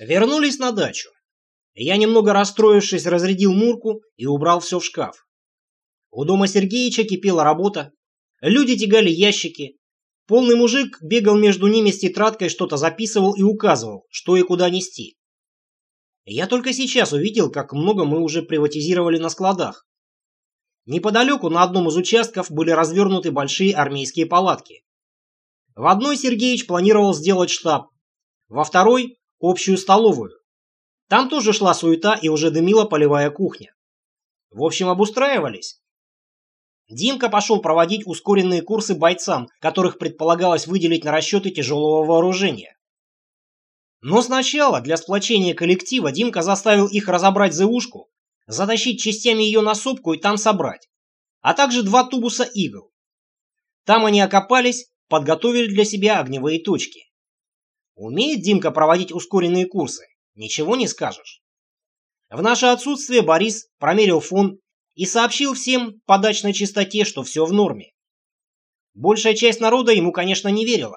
Вернулись на дачу. Я, немного расстроившись, разрядил Мурку и убрал все в шкаф. У дома Сергеича кипела работа. Люди тягали ящики. Полный мужик бегал между ними с тетрадкой, что-то записывал и указывал, что и куда нести. Я только сейчас увидел, как много мы уже приватизировали на складах. Неподалеку на одном из участков были развернуты большие армейские палатки. В одной Сергеич планировал сделать штаб, во второй общую столовую. Там тоже шла суета и уже дымила полевая кухня. В общем, обустраивались. Димка пошел проводить ускоренные курсы бойцам, которых предполагалось выделить на расчеты тяжелого вооружения. Но сначала для сплочения коллектива Димка заставил их разобрать ЗУшку, затащить частями ее на сопку и там собрать, а также два тубуса игл. Там они окопались, подготовили для себя огневые точки. Умеет Димка проводить ускоренные курсы, ничего не скажешь. В наше отсутствие Борис промерил фон и сообщил всем по дачной чистоте, что все в норме. Большая часть народа ему, конечно, не верила.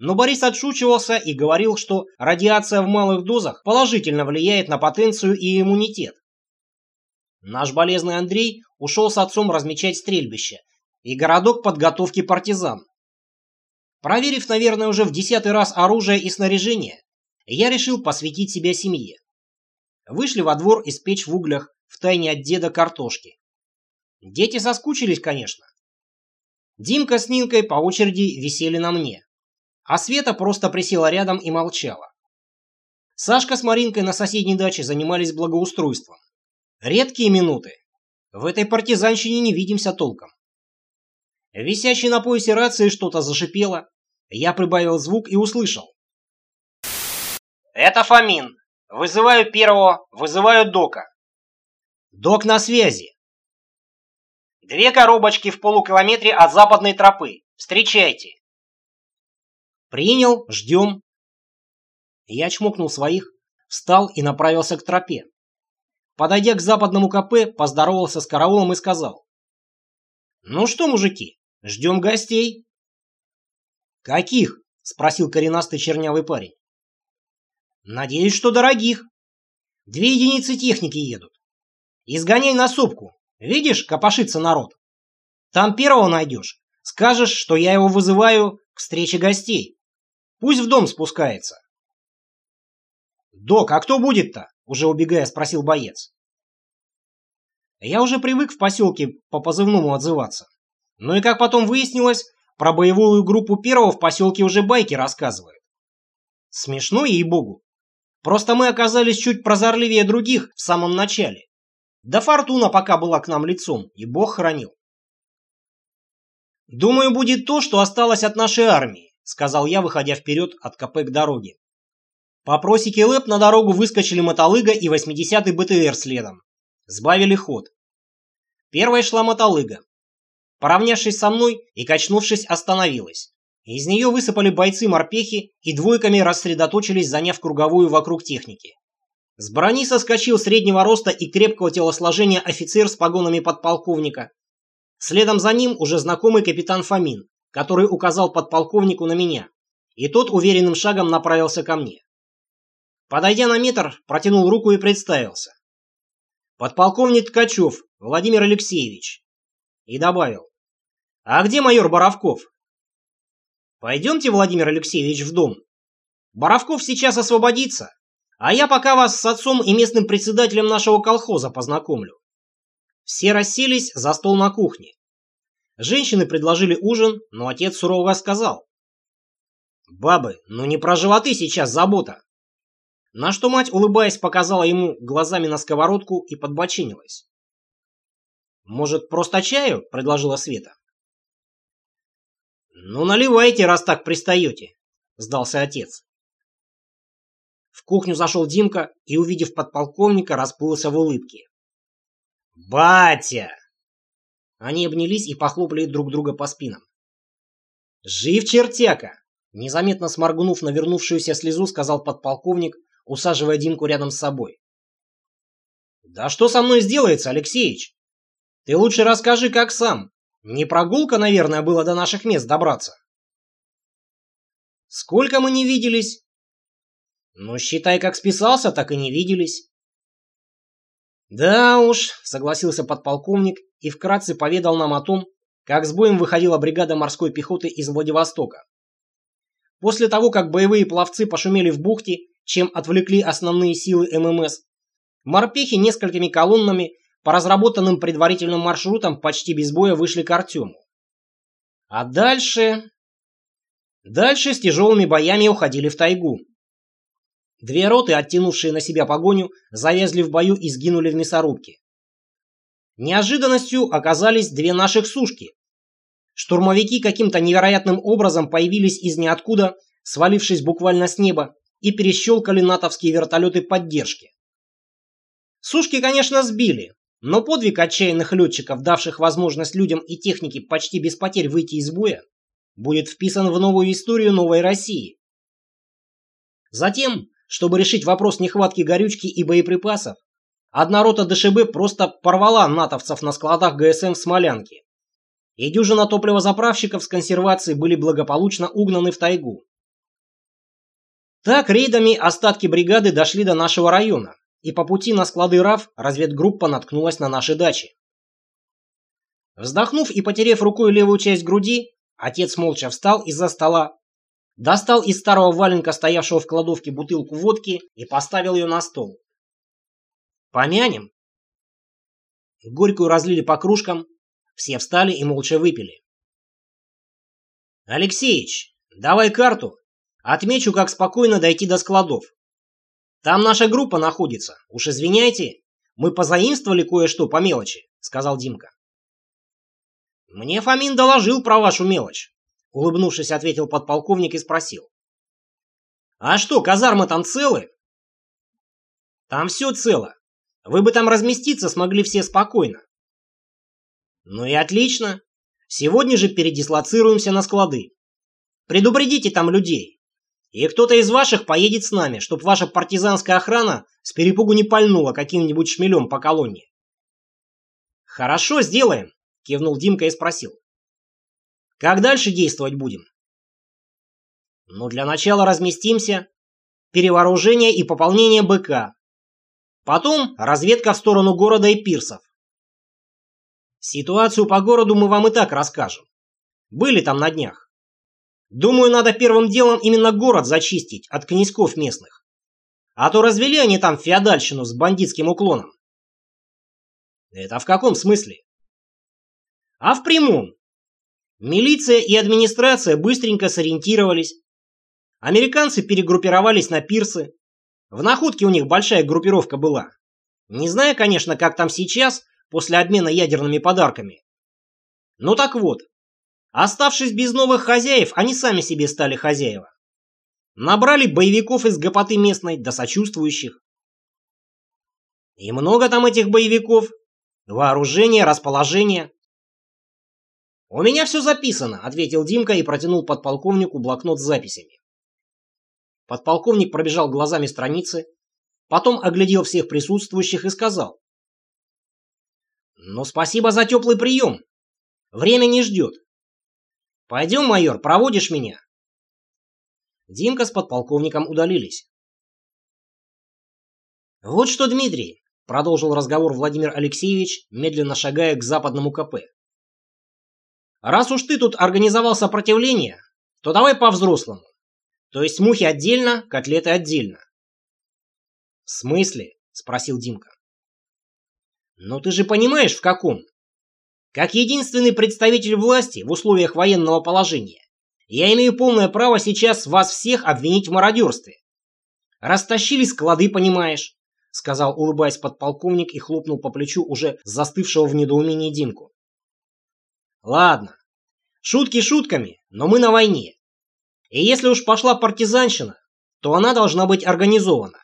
Но Борис отшучивался и говорил, что радиация в малых дозах положительно влияет на потенцию и иммунитет. Наш болезный Андрей ушел с отцом размечать стрельбище и городок подготовки партизан. Проверив, наверное, уже в десятый раз оружие и снаряжение, я решил посвятить себя семье. Вышли во двор испечь в углях, втайне от деда картошки. Дети соскучились, конечно. Димка с Нинкой по очереди висели на мне, а Света просто присела рядом и молчала. Сашка с Маринкой на соседней даче занимались благоустройством. Редкие минуты. В этой партизанщине не видимся толком. Висящий на поясе рации что-то зашипело. Я прибавил звук и услышал. «Это Фомин. Вызываю первого, вызываю Дока». «Док на связи». «Две коробочки в полукилометре от западной тропы. Встречайте». «Принял, ждем». Я чмокнул своих, встал и направился к тропе. Подойдя к западному КП, поздоровался с караулом и сказал. «Ну что, мужики, Ждем гостей. Каких? Спросил коренастый чернявый парень. Надеюсь, что дорогих. Две единицы техники едут. Изгоняй на сопку. Видишь, копошится народ. Там первого найдешь. Скажешь, что я его вызываю к встрече гостей. Пусть в дом спускается. «Док, а кто будет-то?» — уже убегая спросил боец. Я уже привык в поселке по позывному отзываться. Ну и как потом выяснилось, про боевую группу первого в поселке уже байки рассказывают. Смешно, ей-богу. Просто мы оказались чуть прозорливее других в самом начале. Да фортуна пока была к нам лицом, и бог хранил. «Думаю, будет то, что осталось от нашей армии», сказал я, выходя вперед от КП к дороге. По просеке ЛЭП на дорогу выскочили мотолыга и 80-й БТР следом. Сбавили ход. Первой шла мотолыга. Поравнявшись со мной и качнувшись, остановилась. Из нее высыпали бойцы-морпехи и двойками рассредоточились, заняв круговую вокруг техники. С брони соскочил среднего роста и крепкого телосложения офицер с погонами подполковника. Следом за ним уже знакомый капитан Фомин, который указал подполковнику на меня, и тот уверенным шагом направился ко мне. Подойдя на метр, протянул руку и представился. Подполковник Ткачев Владимир Алексеевич. И добавил. «А где майор Боровков?» «Пойдемте, Владимир Алексеевич, в дом. Боровков сейчас освободится, а я пока вас с отцом и местным председателем нашего колхоза познакомлю». Все расселись за стол на кухне. Женщины предложили ужин, но отец сурово сказал. «Бабы, ну не про животы сейчас забота!» На что мать, улыбаясь, показала ему глазами на сковородку и подбочинилась. «Может, просто чаю?» – предложила Света. «Ну, наливайте, раз так пристаете», — сдался отец. В кухню зашел Димка и, увидев подполковника, расплылся в улыбке. «Батя!» Они обнялись и похлопали друг друга по спинам. «Жив чертяка!» Незаметно сморгнув на вернувшуюся слезу, сказал подполковник, усаживая Димку рядом с собой. «Да что со мной сделается, Алексеич? Ты лучше расскажи, как сам. Не прогулка, наверное, было до наших мест добраться. Сколько мы не виделись? Ну, считай, как списался, так и не виделись. Да уж, согласился подполковник и вкратце поведал нам о том, как с боем выходила бригада морской пехоты из Владивостока. После того, как боевые пловцы пошумели в бухте, чем отвлекли основные силы ММС, морпехи несколькими колоннами по разработанным предварительным маршрутам почти без боя вышли к Артему. А дальше... Дальше с тяжелыми боями уходили в тайгу. Две роты, оттянувшие на себя погоню, завязли в бою и сгинули в мясорубке. Неожиданностью оказались две наших сушки. Штурмовики каким-то невероятным образом появились из ниоткуда, свалившись буквально с неба, и перещелкали натовские вертолеты поддержки. Сушки, конечно, сбили, но подвиг отчаянных летчиков, давших возможность людям и технике почти без потерь выйти из боя, будет вписан в новую историю новой России. Затем, чтобы решить вопрос нехватки горючки и боеприпасов, Одна рота ДШБ просто порвала натовцев на складах ГСМ в Смолянке. И дюжина топливозаправщиков с консервацией были благополучно угнаны в тайгу. Так рейдами остатки бригады дошли до нашего района, и по пути на склады РАФ разведгруппа наткнулась на наши дачи. Вздохнув и потерев рукой левую часть груди, отец молча встал из-за стола, достал из старого валенка, стоявшего в кладовке, бутылку водки и поставил ее на стол. Помянем?» Горькую разлили по кружкам, все встали и молча выпили. «Алексеич, давай карту. Отмечу, как спокойно дойти до складов. Там наша группа находится. Уж извиняйте, мы позаимствовали кое-что по мелочи», — сказал Димка. «Мне Фомин доложил про вашу мелочь», — улыбнувшись, ответил подполковник и спросил. «А что, казармы там целы?» «Там все цело. Вы бы там разместиться смогли все спокойно. Ну и отлично. Сегодня же передислоцируемся на склады. Предупредите там людей. И кто-то из ваших поедет с нами, чтоб ваша партизанская охрана с перепугу не пальнула каким-нибудь шмелем по колонне. Хорошо, сделаем, кивнул Димка и спросил. Как дальше действовать будем? Ну, для начала разместимся. Перевооружение и пополнение БК. Потом разведка в сторону города и пирсов. Ситуацию по городу мы вам и так расскажем. Были там на днях. Думаю, надо первым делом именно город зачистить от князьков местных. А то развели они там феодальщину с бандитским уклоном. Это в каком смысле? А в прямом. Милиция и администрация быстренько сориентировались. Американцы перегруппировались на пирсы, в находке у них большая группировка была. Не знаю, конечно, как там сейчас, после обмена ядерными подарками. Ну так вот, оставшись без новых хозяев, они сами себе стали хозяева. Набрали боевиков из гопоты местной, до сочувствующих. И много там этих боевиков. Вооружение, расположение. «У меня все записано», — ответил Димка и протянул подполковнику блокнот с записями. Подполковник пробежал глазами страницы, потом оглядел всех присутствующих и сказал. «Ну, спасибо за теплый прием. Время не ждет. Пойдем, майор, проводишь меня?» Димка с подполковником удалились. «Вот что, Дмитрий», — продолжил разговор Владимир Алексеевич, медленно шагая к западному КП. «Раз уж ты тут организовал сопротивление, то давай по-взрослому. То есть мухи отдельно, котлеты отдельно. В смысле? Спросил Димка. Ну ты же понимаешь, в каком? Как единственный представитель власти в условиях военного положения, я имею полное право сейчас вас всех обвинить в мародерстве. Растащили склады, понимаешь, сказал, улыбаясь подполковник и хлопнул по плечу уже застывшего в недоумении Димку. Ладно, шутки шутками, но мы на войне. И если уж пошла партизанщина, то она должна быть организована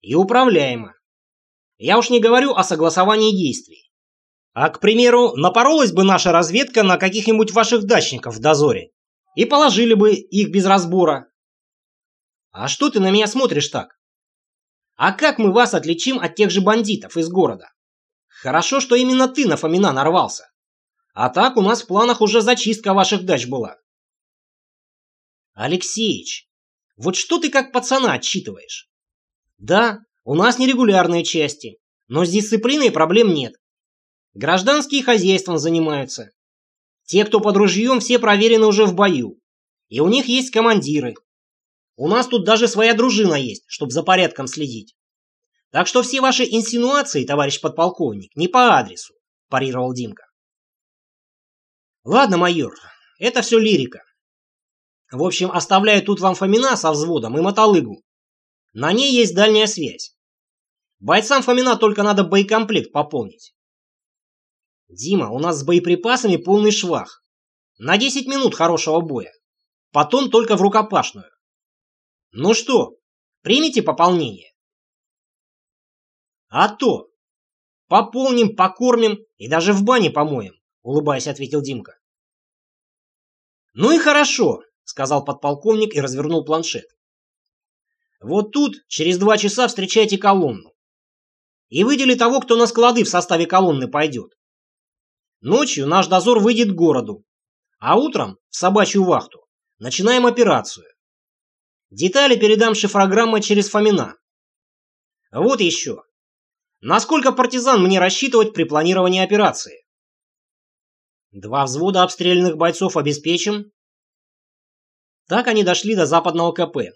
и управляема. Я уж не говорю о согласовании действий. А, к примеру, напоролась бы наша разведка на каких-нибудь ваших дачников в дозоре и положили бы их без разбора. А что ты на меня смотришь так? А как мы вас отличим от тех же бандитов из города? Хорошо, что именно ты на Фомина нарвался. А так у нас в планах уже зачистка ваших дач была. Алексеич, Вот что ты как пацана отчитываешь? Да, у нас нерегулярные части, но с дисциплиной проблем нет. Гражданские хозяйством занимаются. Те, кто под ружьем, все проверены уже в бою. И у них есть командиры. У нас тут даже своя дружина есть, чтобы за порядком следить. Так что все ваши инсинуации, товарищ подполковник, не по адресу, парировал Димка. Ладно, майор, это все лирика. В общем, оставляю тут вам Фомина со взводом и мотолыгу. На ней есть дальняя связь. Бойцам Фомина только надо боекомплект пополнить. Дима, у нас с боеприпасами полный швах. На 10 минут хорошего боя. Потом только в рукопашную. Ну что, примите пополнение? А то. Пополним, покормим и даже в бане помоем, улыбаясь, ответил Димка. Ну и хорошо, сказал подполковник и развернул планшет. Вот тут через два часа встречайте колонну. И выдели того, кто на склады в составе колонны пойдет. Ночью наш дозор выйдет к городу, а утром в собачью вахту. Начинаем операцию. Детали передам шифрограммой через Фомина. Вот еще. Насколько партизан мне рассчитывать при планировании операции? Два взвода обстрелянных бойцов обеспечим. Так они дошли до западного КП.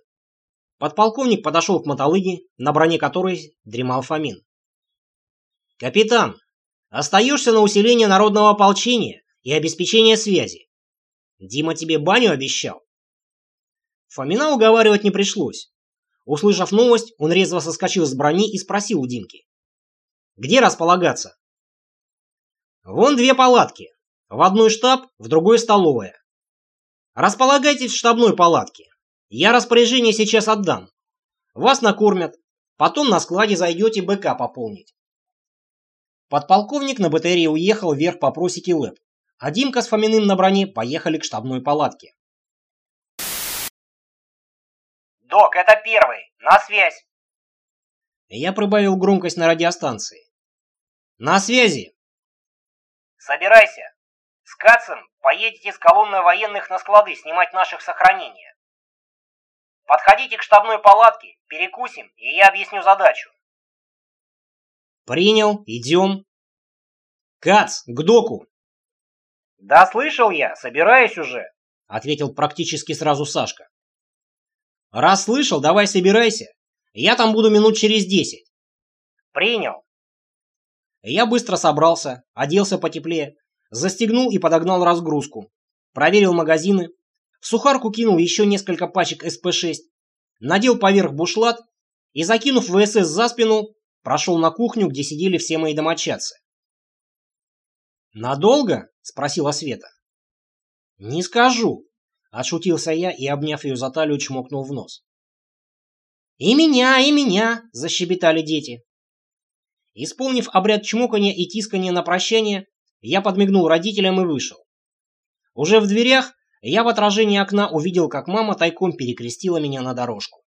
Подполковник подошел к мотолыге, на броне которой дремал Фомин. «Капитан, остаешься на усиление народного ополчения и обеспечение связи. Дима тебе баню обещал?» Фомина уговаривать не пришлось. Услышав новость, он резво соскочил с брони и спросил у Димки. «Где располагаться?» «Вон две палатки. В одной штаб, в другой столовая. Располагайтесь в штабной палатке. Я распоряжение сейчас отдам. Вас накормят. Потом на складе зайдете БК пополнить. Подполковник на БТРе уехал вверх по просеке ЛЭП, а Димка с Фоминым на броне поехали к штабной палатке. «Док, это первый. На связь!» Я прибавил громкость на радиостанции. «На связи!» «Собирайся. С Кацем поедете с колонной военных на склады снимать наших сохранения. Подходите к штабной палатке, перекусим, и я объясню задачу. Принял, идем. Кац, к доку. Да слышал я, собираюсь уже, ответил практически сразу Сашка. Раз слышал, давай собирайся. Я там буду минут через десять. Принял. Я быстро собрался, оделся потеплее, застегнул и подогнал разгрузку, проверил магазины, в сухарку кинул еще несколько пачек СП-6, надел поверх бушлат и, закинув ВСС за спину, прошел на кухню, где сидели все мои домочадцы. «Надолго?» – спросила Света. «Не скажу», – отшутился я и, обняв ее за талию, чмокнул в нос. «И меня, и меня!» – защебетали дети. Исполнив обряд чмокания и тискания на прощание, я подмигнул родителям и вышел. Уже в дверях я в отражении окна увидел, как мама тайком перекрестила меня на дорожку.